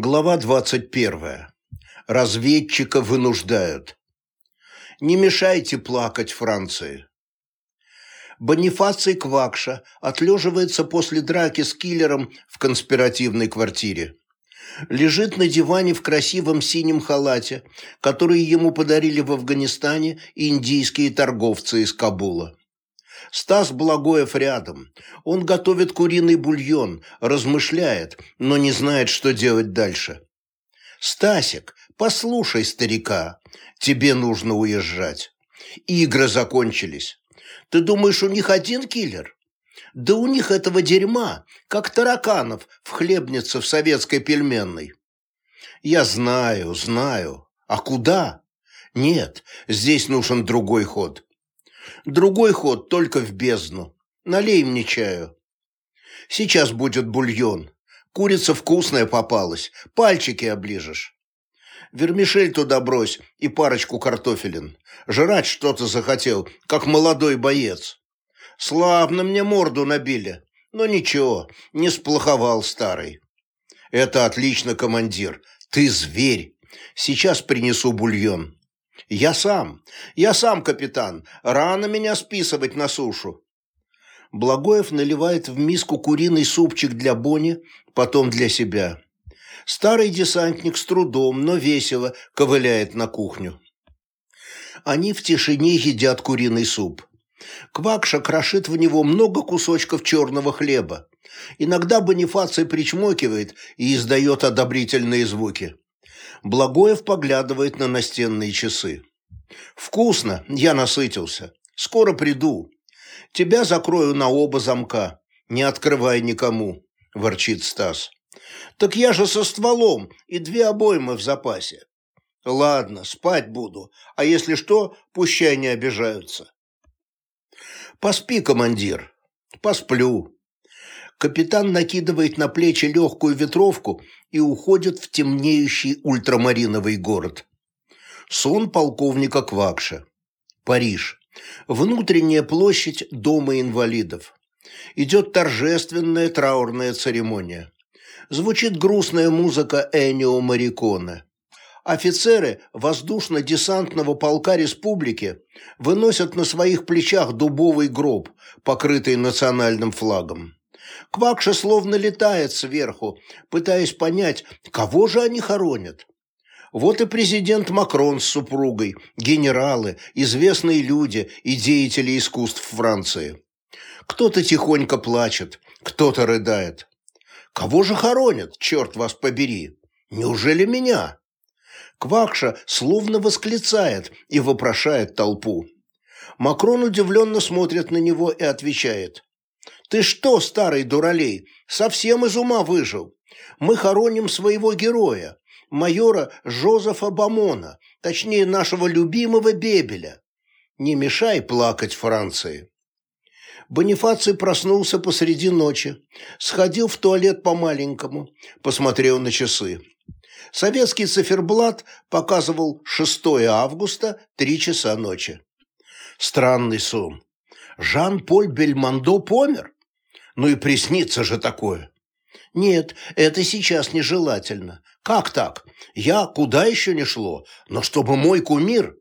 Глава 21. Разведчика вынуждают. Не мешайте плакать Франции. Бонифаций Квакша отлеживается после драки с киллером в конспиративной квартире. Лежит на диване в красивом синем халате, который ему подарили в Афганистане индийские торговцы из Кабула. Стас Благоев рядом. Он готовит куриный бульон, размышляет, но не знает, что делать дальше. «Стасик, послушай старика, тебе нужно уезжать. Игры закончились. Ты думаешь, у них один киллер? Да у них этого дерьма, как тараканов в хлебнице в советской пельменной. Я знаю, знаю. А куда? Нет, здесь нужен другой ход. Другой ход только в бездну. Налей мне чаю. Сейчас будет бульон. Курица вкусная попалась, пальчики оближешь. Вермишель туда брось и парочку картофелин. Жрать что-то захотел, как молодой боец. Славно мне морду набили, но ничего, не сплоховал старый. Это отлично, командир, ты зверь. Сейчас принесу бульон. «Я сам, я сам, капитан. Рано меня списывать на сушу». Благоев наливает в миску куриный супчик для Бони, потом для себя. Старый десантник с трудом, но весело ковыляет на кухню. Они в тишине едят куриный суп. Квакша крошит в него много кусочков черного хлеба. Иногда Бонифаций причмокивает и издает одобрительные звуки. Благоев поглядывает на настенные часы. «Вкусно, я насытился. Скоро приду. Тебя закрою на оба замка. Не открывай никому», – ворчит Стас. «Так я же со стволом и две обоймы в запасе». «Ладно, спать буду, а если что, пущай не обижаются». «Поспи, командир». «Посплю». Капитан накидывает на плечи легкую ветровку и уходит в темнеющий ультрамариновый город. Сон полковника Квакша. Париж. Внутренняя площадь Дома инвалидов. Идет торжественная траурная церемония. Звучит грустная музыка Энио Мариконе. Офицеры воздушно-десантного полка республики выносят на своих плечах дубовый гроб, покрытый национальным флагом. Квакша словно летает сверху, пытаясь понять, кого же они хоронят. Вот и президент Макрон с супругой, генералы, известные люди и деятели искусств Франции. Кто-то тихонько плачет, кто-то рыдает. Кого же хоронят, черт вас побери? Неужели меня? Квакша словно восклицает и вопрошает толпу. Макрон удивленно смотрит на него и отвечает. «Ты что, старый дуралей, совсем из ума выжил? Мы хороним своего героя, майора Жозефа Бамона, точнее нашего любимого Бебеля. Не мешай плакать Франции». Бонифаций проснулся посреди ночи, сходил в туалет по-маленькому, посмотрел на часы. Советский циферблат показывал 6 августа, 3 часа ночи. Странный сон. Жан-Поль Бельмондо помер? Ну и приснится же такое. Нет, это сейчас нежелательно. Как так? Я куда еще не шло, но чтобы мой кумир...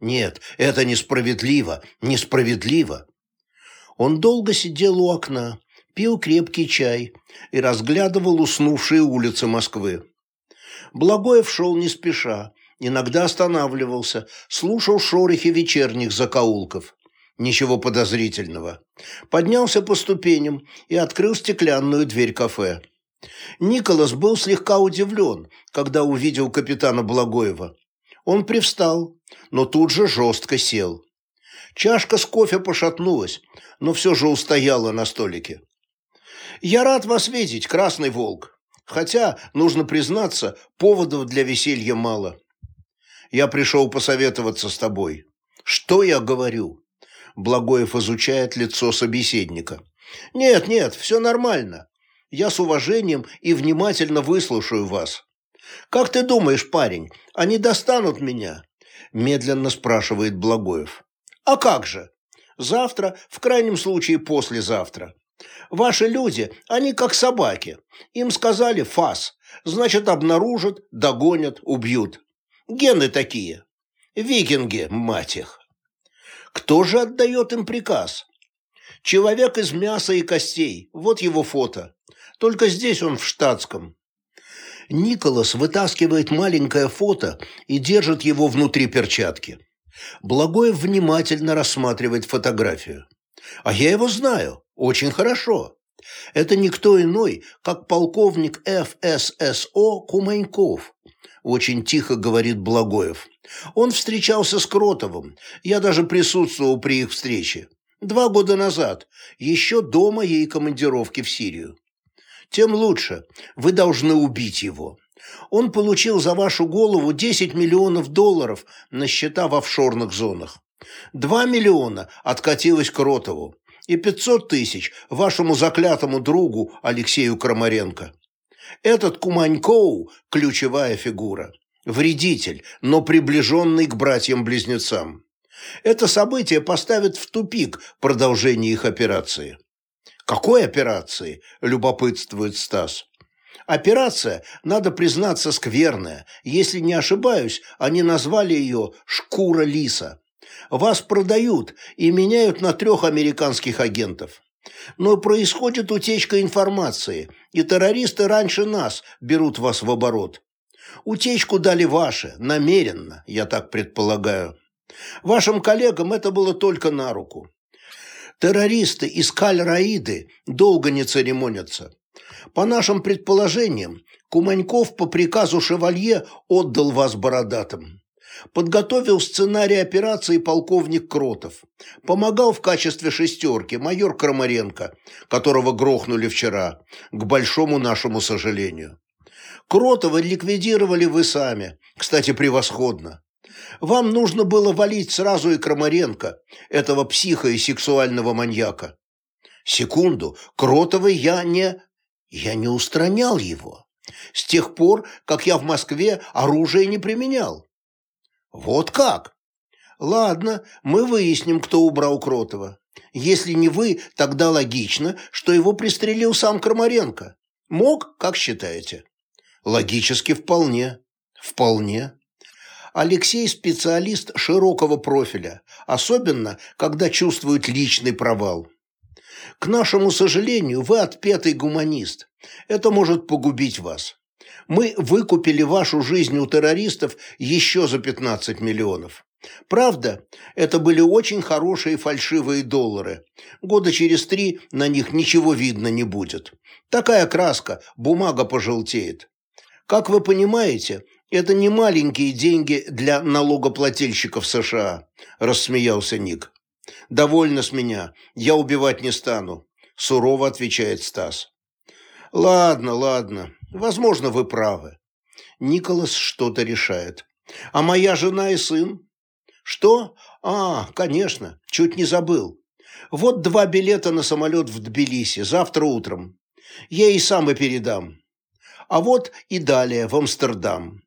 Нет, это несправедливо, несправедливо. Он долго сидел у окна, пил крепкий чай и разглядывал уснувшие улицы Москвы. Благоев шел не спеша, иногда останавливался, слушал шорохи вечерних закоулков. Ничего подозрительного. Поднялся по ступеням и открыл стеклянную дверь кафе. Николас был слегка удивлен, когда увидел капитана Благоева. Он привстал, но тут же жестко сел. Чашка с кофе пошатнулась, но все же устояла на столике. «Я рад вас видеть, Красный Волк. Хотя, нужно признаться, поводов для веселья мало. Я пришел посоветоваться с тобой. Что я говорю?» Благоев изучает лицо собеседника. «Нет, нет, все нормально. Я с уважением и внимательно выслушаю вас. Как ты думаешь, парень, они достанут меня?» Медленно спрашивает Благоев. «А как же? Завтра, в крайнем случае послезавтра. Ваши люди, они как собаки. Им сказали «фас», значит, обнаружат, догонят, убьют. Гены такие. Викинги, мать их. Кто же отдает им приказ? Человек из мяса и костей. Вот его фото. Только здесь он в штатском. Николас вытаскивает маленькое фото и держит его внутри перчатки. Благоев внимательно рассматривает фотографию. А я его знаю. Очень хорошо. Это никто иной, как полковник ФССО Куманьков. Очень тихо говорит Благоев. Он встречался с Кротовым. Я даже присутствовал при их встрече. Два года назад, еще до моей командировки в Сирию. Тем лучше. Вы должны убить его. Он получил за вашу голову 10 миллионов долларов на счета в офшорных зонах. 2 миллиона откатилось Кротову и 500 тысяч вашему заклятому другу Алексею Крамаренко. Этот Куманькоу – ключевая фигура. Вредитель, но приближенный к братьям-близнецам. Это событие поставит в тупик продолжение их операции. «Какой операции?» – любопытствует Стас. Операция, надо признаться, скверная. Если не ошибаюсь, они назвали ее «шкура лиса». Вас продают и меняют на трех американских агентов. Но происходит утечка информации, и террористы раньше нас берут вас в оборот. Утечку дали ваши, намеренно, я так предполагаю. Вашим коллегам это было только на руку. Террористы из Каль-Раиды долго не церемонятся. По нашим предположениям, Куманьков по приказу Шевалье отдал вас бородатым. Подготовил сценарий операции полковник Кротов. Помогал в качестве шестерки майор Крамаренко, которого грохнули вчера, к большому нашему сожалению. Кротова ликвидировали вы сами, кстати, превосходно. Вам нужно было валить сразу и Крамаренко, этого психа и сексуального маньяка. Секунду, Кротова я не... Я не устранял его. С тех пор, как я в Москве оружие не применял. Вот как? Ладно, мы выясним, кто убрал Кротова. Если не вы, тогда логично, что его пристрелил сам Крамаренко. Мог, как считаете? Логически вполне. Вполне. Алексей – специалист широкого профиля, особенно, когда чувствует личный провал. К нашему сожалению, вы отпетый гуманист. Это может погубить вас. Мы выкупили вашу жизнь у террористов еще за 15 миллионов. Правда, это были очень хорошие фальшивые доллары. Года через три на них ничего видно не будет. Такая краска, бумага пожелтеет. Как вы понимаете, это не маленькие деньги для налогоплательщиков США, рассмеялся Ник. Довольно с меня, я убивать не стану, сурово отвечает Стас. Ладно, ладно, возможно, вы правы. Николас что-то решает. А моя жена и сын? Что? А, конечно, чуть не забыл. Вот два билета на самолет в Тбилиси завтра утром. Я и сам и передам а вот и далее в Амстердам.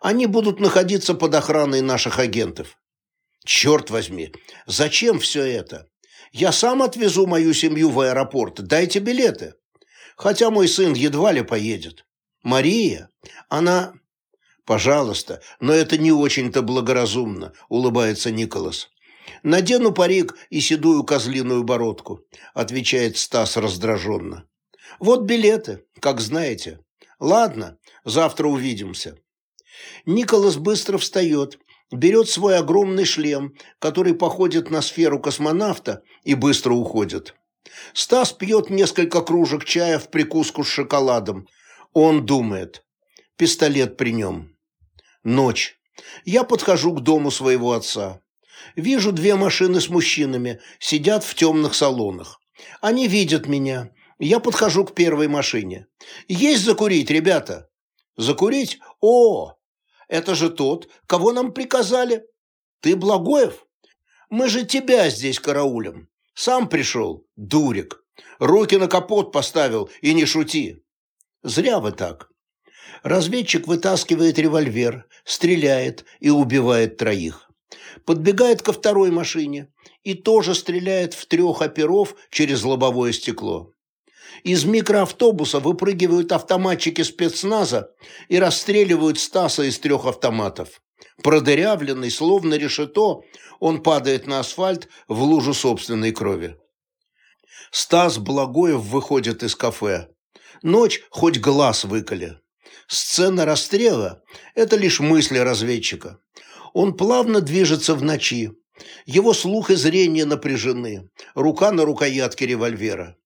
Они будут находиться под охраной наших агентов. Черт возьми, зачем все это? Я сам отвезу мою семью в аэропорт, дайте билеты. Хотя мой сын едва ли поедет. Мария, она... Пожалуйста, но это не очень-то благоразумно, улыбается Николас. Надену парик и седую козлиную бородку, отвечает Стас раздраженно. Вот билеты, как знаете. Ладно, завтра увидимся. Николас быстро встает, берет свой огромный шлем, который походит на сферу космонавта, и быстро уходит. Стас пьет несколько кружек чая в прикуску с шоколадом. Он думает. Пистолет при нем. Ночь. Я подхожу к дому своего отца. Вижу две машины с мужчинами, сидят в темных салонах. Они видят меня, я подхожу к первой машине. «Есть закурить, ребята?» «Закурить? О, это же тот, кого нам приказали. Ты Благоев? Мы же тебя здесь караулем. Сам пришел, дурик. Руки на капот поставил, и не шути. Зря вы так». Разведчик вытаскивает револьвер, стреляет и убивает троих. Подбегает ко второй машине и тоже стреляет в трех оперов через лобовое стекло. Из микроавтобуса выпрыгивают автоматчики спецназа и расстреливают Стаса из трех автоматов. Продырявленный, словно решето, он падает на асфальт в лужу собственной крови. Стас Благоев выходит из кафе. Ночь хоть глаз выколи. Сцена расстрела – это лишь мысли разведчика. Он плавно движется в ночи. Его слух и зрение напряжены. Рука на рукоятке револьвера.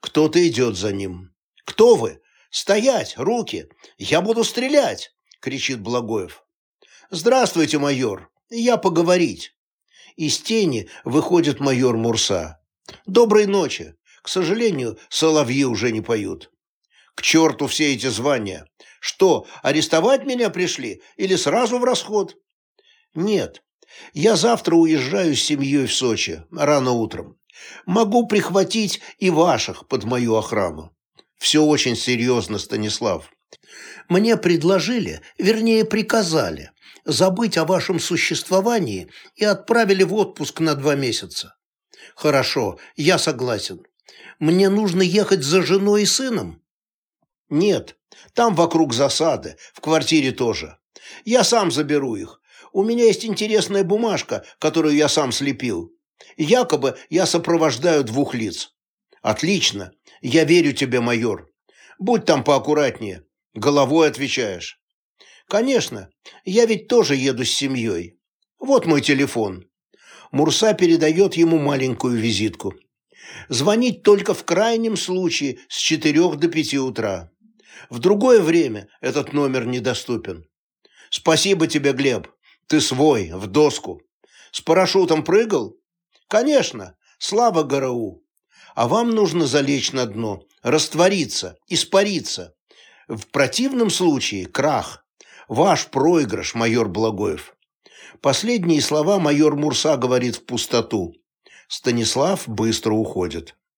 Кто-то идет за ним. «Кто вы? Стоять! Руки! Я буду стрелять!» – кричит Благоев. «Здравствуйте, майор! Я поговорить!» Из тени выходит майор Мурса. «Доброй ночи! К сожалению, соловьи уже не поют. К черту все эти звания! Что, арестовать меня пришли или сразу в расход?» «Нет, я завтра уезжаю с семьей в Сочи, рано утром. Могу прихватить и ваших под мою охрану. Все очень серьезно, Станислав. Мне предложили, вернее приказали, забыть о вашем существовании и отправили в отпуск на два месяца. Хорошо, я согласен. Мне нужно ехать за женой и сыном? Нет, там вокруг засады, в квартире тоже. Я сам заберу их. У меня есть интересная бумажка, которую я сам слепил. Якобы я сопровождаю двух лиц. Отлично. Я верю тебе, майор. Будь там поаккуратнее. Головой отвечаешь. Конечно. Я ведь тоже еду с семьей. Вот мой телефон. Мурса передает ему маленькую визитку. Звонить только в крайнем случае с четырех до пяти утра. В другое время этот номер недоступен. Спасибо тебе, Глеб. Ты свой, в доску. С парашютом прыгал? Конечно, слава ГРУ. А вам нужно залечь на дно, раствориться, испариться. В противном случае крах. Ваш проигрыш, майор Благоев. Последние слова майор Мурса говорит в пустоту. Станислав быстро уходит.